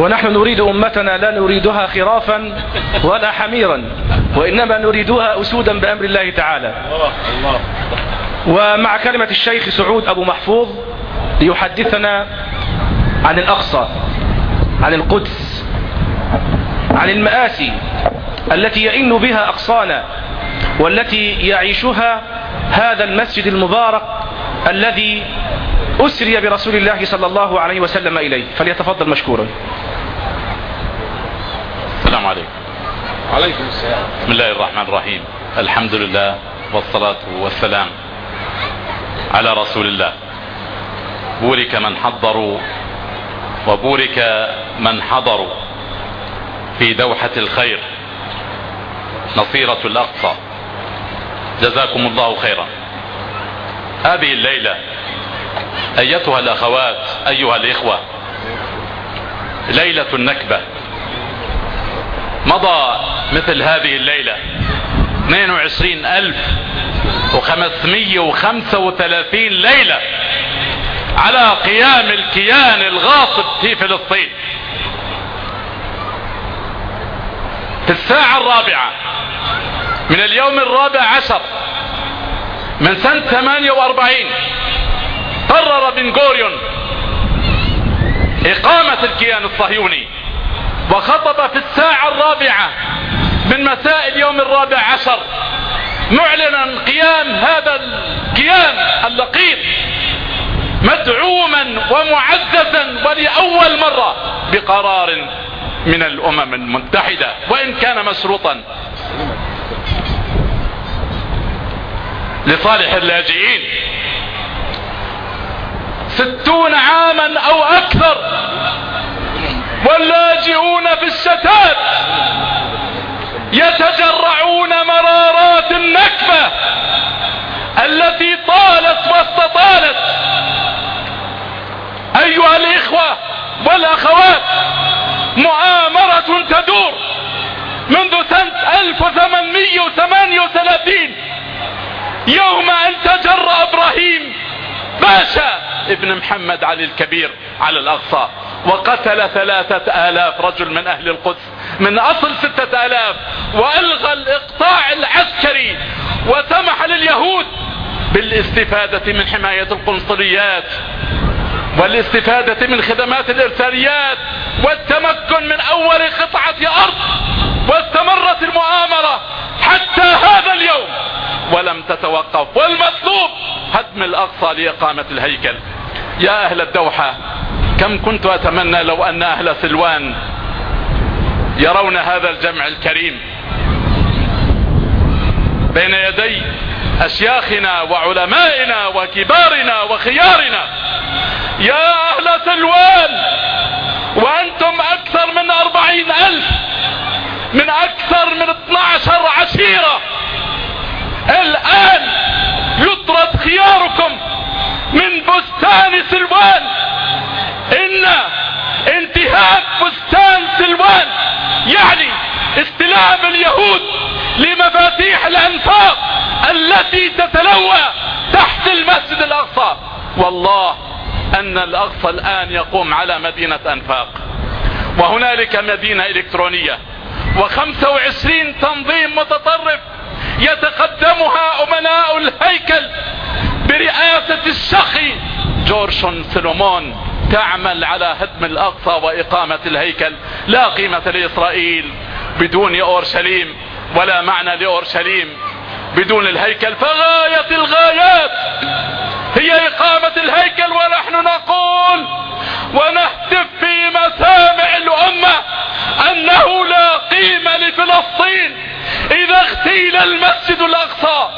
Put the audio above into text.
ونحن نريد أمتنا لا نريدها خرافا ولا حميرا وإنما نريدها أسودا بأمر الله تعالى. ومع كلمة الشيخ سعود أبو محفوظ ليحدثنا عن الأقصى عن القدس عن المآسي التي يئن بها أقصانا والتي يعيشها هذا المسجد المبارك الذي أسري برسول الله صلى الله عليه وسلم إليه. فليتفضل مشكورا السلام عليكم عليكم السلام. بسم الله الرحمن الرحيم. الحمد لله والصلاة والسلام على رسول الله. بورك من حضروا وبورك من حضروا في دوحة الخير نصيرة الأقصى. جزاكم الله خيرا. هذه الليلة أيتها الأخوات أيها الإخوة ليلة النكبة. مضى مثل هذه الليلة. 22 ألف وخمسمية وخمسة وثلاثين ليلة على قيام الكيان الغاصب في فلسطين. في الساعة الرابعة من اليوم الرابع عشر من سنة 48 قرر بن غوريون إقامة الكيان الصهيوني وخطب في الساعة الرابعة من مساء اليوم الرابع عشر. معلنا قيام هذا الكيان اللقيط مدعوما ومعززا ولأول مرة بقرار من الأمم المتحدة وإن كان مشروطا لصالح اللاجئين. ستون عاما أو أكثر. واللاجئون في الشتات تدور منذ سنة 1838 يوم أن تجرأ إبراهيم باشا ابن محمد علي الكبير على الأقصى وقتل ثلاثة آلاف رجل من أهل القدس من أصل ستة آلاف وألغى الإقطاع العسكري وسمح لليهود بالاستفادة من حماية القنصليات. والاستفادة من خدمات الإرساليات والتمكن من أول قطعة أرض واستمرت المؤامرة حتى هذا اليوم. ولم تتوقف. والمطلوب هدم الأقصى لإقامة الهيكل. يا أهل الدوحة كم كنت أتمنى لو أن أهل سلوان يرون هذا الجمع الكريم. بين يدي أشياخنا وعلمائنا وكبارنا وخيارنا. يا أهل سلوان وأنتم أكثر من أربعين ألف من أكثر من اتناشر عشيرة. الآن يطرد خياركم من بستان سلوان. إن انتهاك بستان سلوان يعني استلام اليهود لمفاتيح الأنفاق التي تتلوى تحت المسجد الأقصى. والله أن الأقصى الآن يقوم على مدينة أنفاق. وهنالك مدينة إلكترونية. وخمسة وعشرين تنظيم متطرف يتقدمها أمناء الهيكل برئاسة الشخي جورشون سلومون تعمل على هدم الأقصى وإقامة الهيكل. لا قيمة لإسرائيل بدون أورشليم ولا معنى لأورشليم بدون الهيكل. فغاية الغايات! هي إقامة الهيكل ونحن نقول ونهتف في مسامع الأمة أنه لا قيمة لفلسطين إذا اغتيل المسجد الأقصى.